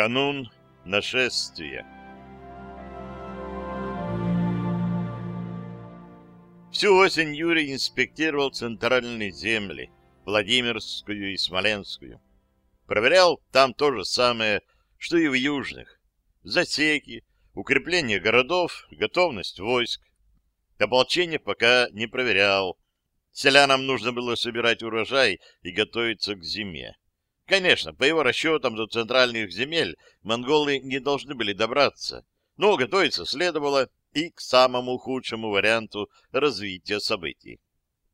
Канун нашествия Всю осень Юрий инспектировал центральные земли, Владимирскую и Смоленскую. Проверял там то же самое, что и в южных. Засеки, укрепление городов, готовность войск. Ополчение пока не проверял. Селянам нужно было собирать урожай и готовиться к зиме. Конечно, по его расчетам до центральных земель монголы не должны были добраться, но готовиться следовало и к самому худшему варианту развития событий.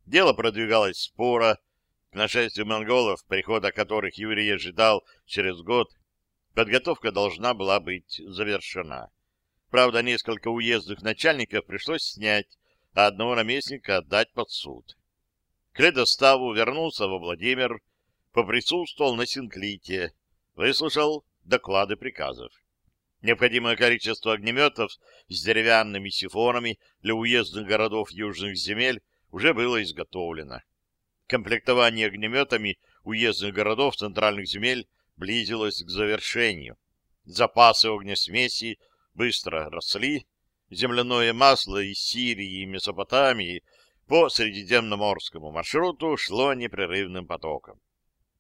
Дело продвигалось споро. К нашествию монголов, прихода которых Юрий ожидал через год, подготовка должна была быть завершена. Правда, несколько уездных начальников пришлось снять, а одного наместника отдать под суд. К ледоставу вернулся во Владимир, поприсутствовал на синклите, выслушал доклады приказов. Необходимое количество огнеметов с деревянными сифонами для уездных городов южных земель уже было изготовлено. Комплектование огнеметами уездных городов центральных земель близилось к завершению. Запасы огнесмеси быстро росли, земляное масло из Сирии и Месопотамии по Средиземноморскому маршруту шло непрерывным потоком.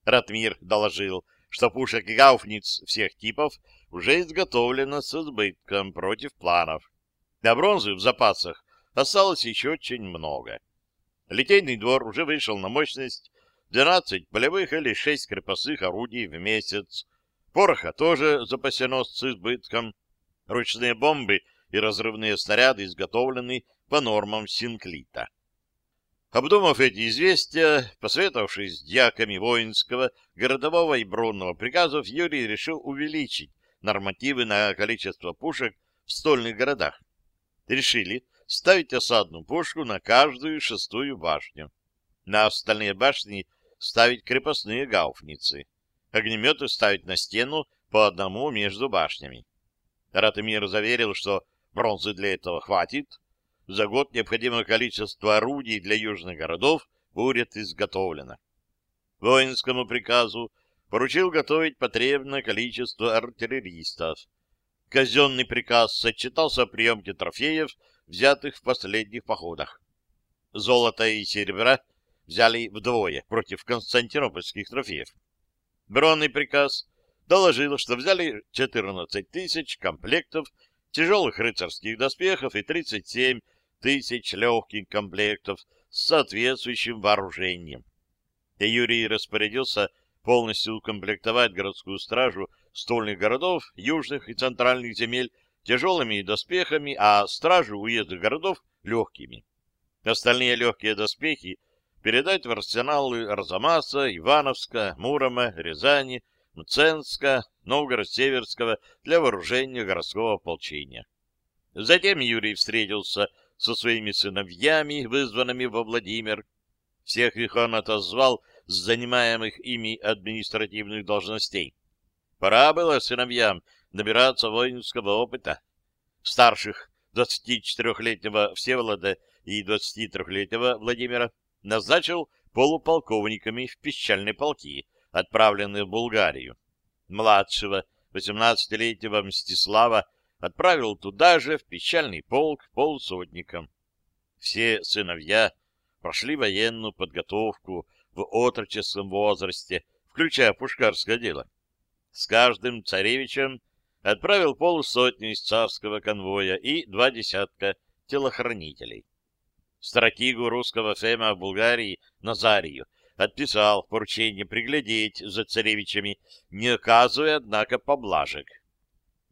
Ратмир доложил, что пушек и гауфниц всех типов уже изготовлено с избытком против планов. На бронзы в запасах осталось еще очень много. Литейный двор уже вышел на мощность 12 полевых или 6 крепостных орудий в месяц. Пороха тоже запасено с избытком. Ручные бомбы и разрывные снаряды изготовлены по нормам Синклита. Обдумав эти известия, посоветовавшись с дьяками воинского, городового и бронного приказов, Юрий решил увеличить нормативы на количество пушек в стольных городах. Решили ставить осадную пушку на каждую шестую башню. На остальные башни ставить крепостные гауфницы. Огнеметы ставить на стену по одному между башнями. Ратомир заверил, что бронзы для этого хватит, за год необходимое количество орудий для южных городов будет изготовлено. Воинскому приказу поручил готовить потребное количество артиллеристов. Казенный приказ сочетался о приемке трофеев, взятых в последних походах. Золото и серебра взяли вдвое против константинопольских трофеев. Бронный приказ доложил, что взяли 14 тысяч комплектов тяжелых рыцарских доспехов и 37 тысяч легких комплектов с соответствующим вооружением. И Юрий распорядился полностью укомплектовать городскую стражу стольных городов, южных и центральных земель тяжелыми доспехами, а стражу уездных городов — легкими. Остальные легкие доспехи передать в арсеналы Арзамаса, Ивановска, Мурома, Рязани, Мценска, Новгород-Северского для вооружения городского ополчения. Затем Юрий встретился со своими сыновьями, вызванными во Владимир. Всех их он отозвал с занимаемых ими административных должностей. Пора было сыновьям набираться воинского опыта. Старших 24-летнего Всеволода и 23-летнего Владимира назначил полуполковниками в пищальной полки, отправленные в Булгарию. Младшего, 18-летнего Мстислава, отправил туда же, в печальный полк, полсотником. Все сыновья прошли военную подготовку в отроческом возрасте, включая пушкарское дело. С каждым царевичем отправил полусотню из царского конвоя и два десятка телохранителей. Стратегу русского фема в Булгарии Назарию отписал поручение приглядеть за царевичами, не оказывая, однако, поблажек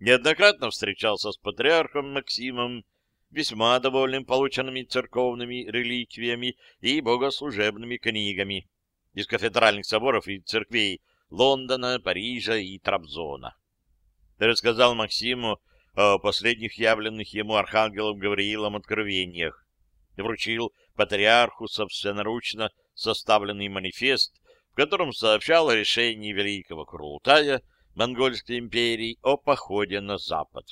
неоднократно встречался с патриархом Максимом, весьма довольным полученными церковными реликвиями и богослужебными книгами из кафедральных соборов и церквей Лондона, Парижа и Трабзона. Рассказал Максиму о последних явленных ему архангелом Гавриилом откровениях. Вручил патриарху собственноручно составленный манифест, в котором сообщал о решении Великого Курултая Монгольской империи о походе на запад.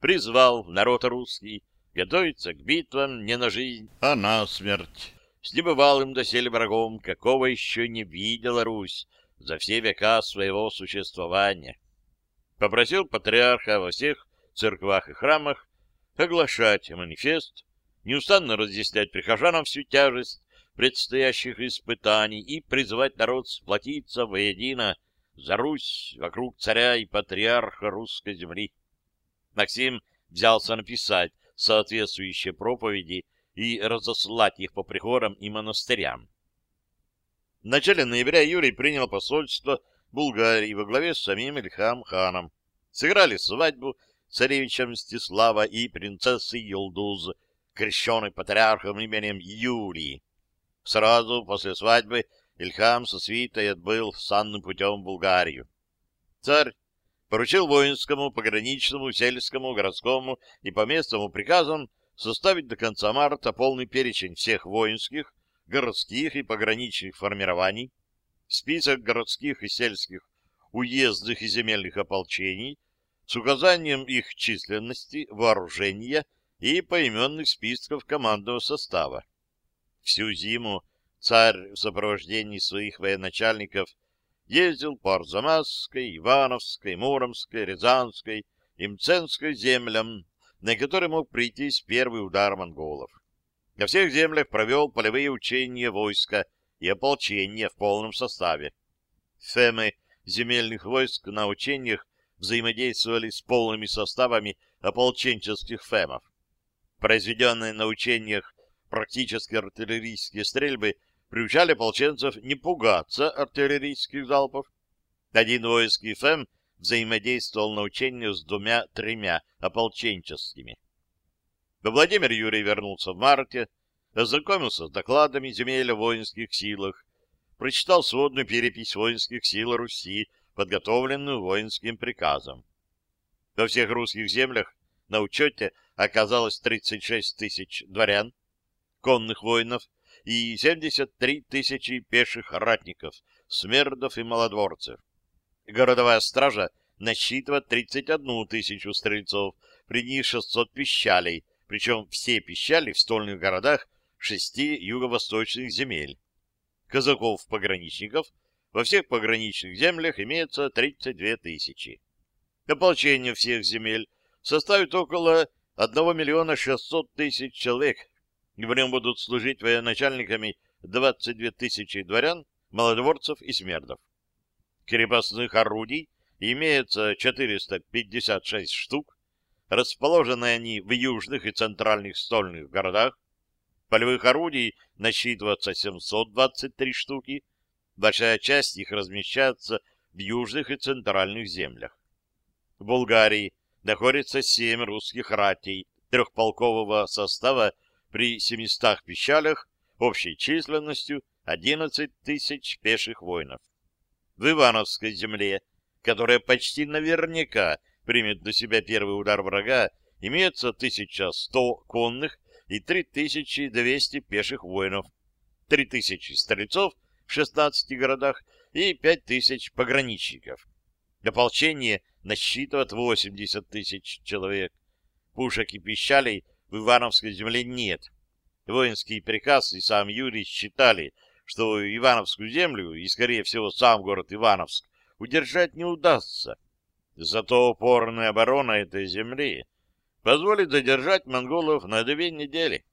Призвал народ русский готовиться к битвам не на жизнь, а на смерть. С небывалым доселе врагом, какого еще не видела Русь за все века своего существования. попросил патриарха во всех церквах и храмах оглашать манифест, неустанно разъяснять прихожанам всю тяжесть предстоящих испытаний и призывать народ сплотиться воедино за Русь вокруг царя и патриарха русской земли. Максим взялся написать соответствующие проповеди и разослать их по приходам и монастырям. В начале ноября Юрий принял посольство Булгарии во главе с самим Ильхам ханом. Сыграли свадьбу царевича Мстислава и принцессы Юлдуз, крещенной патриархом именем Юлии. Сразу после свадьбы Ильхам со свитой отбыл санным путем в Булгарию. Царь поручил воинскому, пограничному, сельскому, городскому и поместному приказам составить до конца марта полный перечень всех воинских, городских и пограничных формирований, список городских и сельских, уездных и земельных ополчений с указанием их численности, вооружения и поименных списков командного состава. Всю зиму царь в сопровождении своих военачальников ездил по Арзамасской, Ивановской, Муромской, Рязанской и Мценской землям, на которые мог прийтись первый удар монголов. На всех землях провел полевые учения войска и ополчения в полном составе. Фемы земельных войск на учениях взаимодействовали с полными составами ополченческих фемов. Произведенные на учениях практически артиллерийские стрельбы приучали ополченцев не пугаться артиллерийских залпов. Один воинский ФЭМ взаимодействовал на учениях с двумя-тремя ополченческими. Владимир Юрий вернулся в марте, ознакомился с докладами земель о воинских силах, прочитал сводную перепись воинских сил Руси, подготовленную воинским приказом. Во всех русских землях на учете оказалось 36 тысяч дворян, конных воинов и 73 тысячи пеших ратников, смердов и малодворцев. Городовая стража насчитывает 31 тысячу стрельцов, при них 600 пищалей, причем все пищали в стольных городах шести юго-восточных земель. Казаков-пограничников во всех пограничных землях имеется 32 тысячи. Ополчение всех земель составит около 1 миллиона 600 тысяч человек, в нем будут служить военачальниками 22 тысячи дворян, молодворцев и смердов. Крепостных орудий имеется 456 штук, расположены они в южных и центральных стольных городах. Полевых орудий насчитывается 723 штуки, большая часть их размещается в южных и центральных землях. В Болгарии находится семь русских ратей трехполкового состава при 700 пищалях общей численностью 11 тысяч пеших воинов. В Ивановской земле, которая почти наверняка примет на себя первый удар врага, имеется 1100 конных и 3200 пеших воинов, 3000 стрельцов в 16 городах и 5000 пограничников. Ополчение насчитывает 80 тысяч человек. Пушек и пищалей в Ивановской земле нет. Воинский приказ и сам Юрий считали, что Ивановскую землю и, скорее всего, сам город Ивановск удержать не удастся. Зато упорная оборона этой земли позволит задержать монголов на две недели,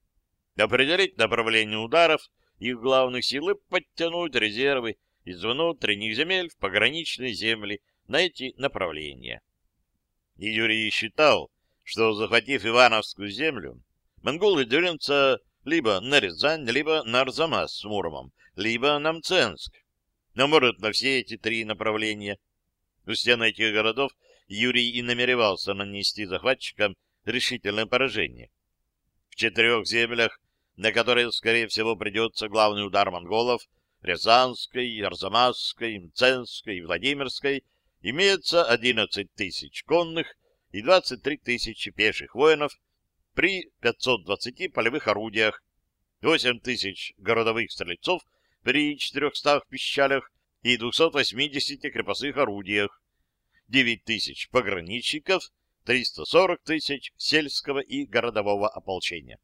определить направление ударов их главных сил и подтянуть резервы из внутренних земель в пограничные земли на эти направления. И Юрий считал, что, захватив Ивановскую землю, монголы двинутся либо на Рязань, либо на Арзамас с Муромом, либо на Мценск. Но, может, на все эти три направления. У стен этих городов Юрий и намеревался нанести захватчикам решительное поражение. В четырех землях, на которые, скорее всего, придется главный удар монголов, Рязанской, Арзамасской, Мценской и Владимирской, имеется 11 тысяч конных и 23 тысячи пеших воинов при 520 полевых орудиях, 8 тысяч городовых стрельцов при 400 пищалях и 280 крепостных орудиях, 9 тысяч пограничников, 340 тысяч сельского и городового ополчения.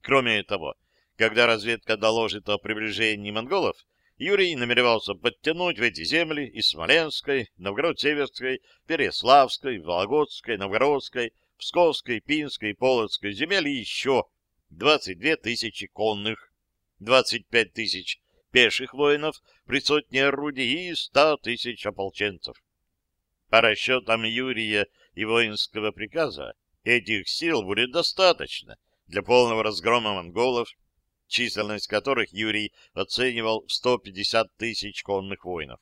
Кроме того, когда разведка доложит о приближении монголов, Юрий намеревался подтянуть в эти земли из Смоленской, Новгород-Северской, Переславской, Вологодской, Новгородской, Псковской, Пинской, Полоцкой земель еще 22 тысячи конных, 25 тысяч пеших воинов при сотне орудий и 100 тысяч ополченцев. По расчетам Юрия и воинского приказа, этих сил будет достаточно для полного разгрома монголов, численность которых Юрий оценивал в 150 тысяч конных воинов.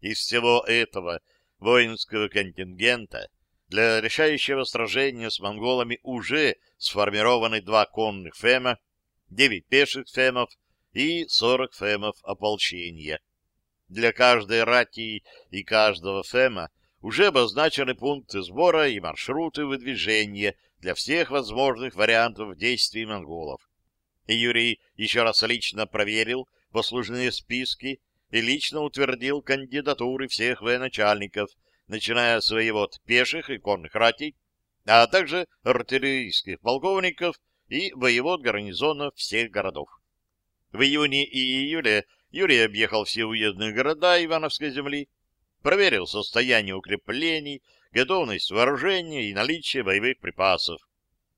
Из всего этого воинского контингента для решающего сражения с монголами уже сформированы два конных фема, 9 пеших фемов и 40 фемов ополчения. Для каждой рати и каждого фема уже обозначены пункты сбора и маршруты выдвижения для всех возможных вариантов действий монголов. И Юрий еще раз лично проверил послужные списки и лично утвердил кандидатуры всех военачальников, начиная с воевод пеших и конных ратей, а также артиллерийских полковников и воевод гарнизонов всех городов. В июне и июле Юрий объехал все уездные города Ивановской земли, проверил состояние укреплений, готовность вооружения и наличие боевых припасов.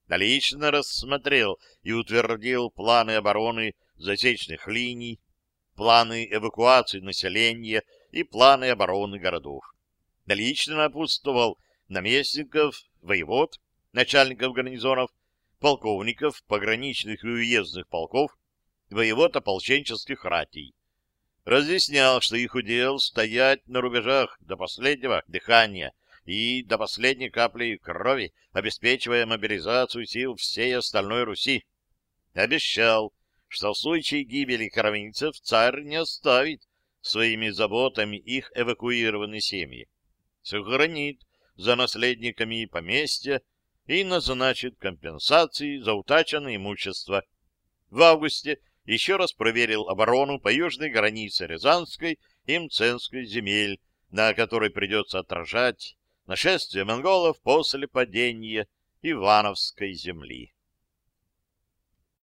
Лично рассмотрел и утвердил планы обороны засечных линий, планы эвакуации населения и планы обороны городов. Лично напутствовал наместников, воевод, начальников гарнизонов, полковников пограничных и уездных полков, воевод ополченческих ратей разъяснял, что их удел стоять на рубежах до последнего дыхания и до последней капли крови, обеспечивая мобилизацию сил всей остальной Руси. Обещал, что в случае гибели кровинцев царь не оставит своими заботами их эвакуированные семьи, сохранит за наследниками поместья и назначит компенсации за утаченное имущество. В августе еще раз проверил оборону по южной границе Рязанской и Мценской земель, на которой придется отражать нашествие монголов после падения Ивановской земли.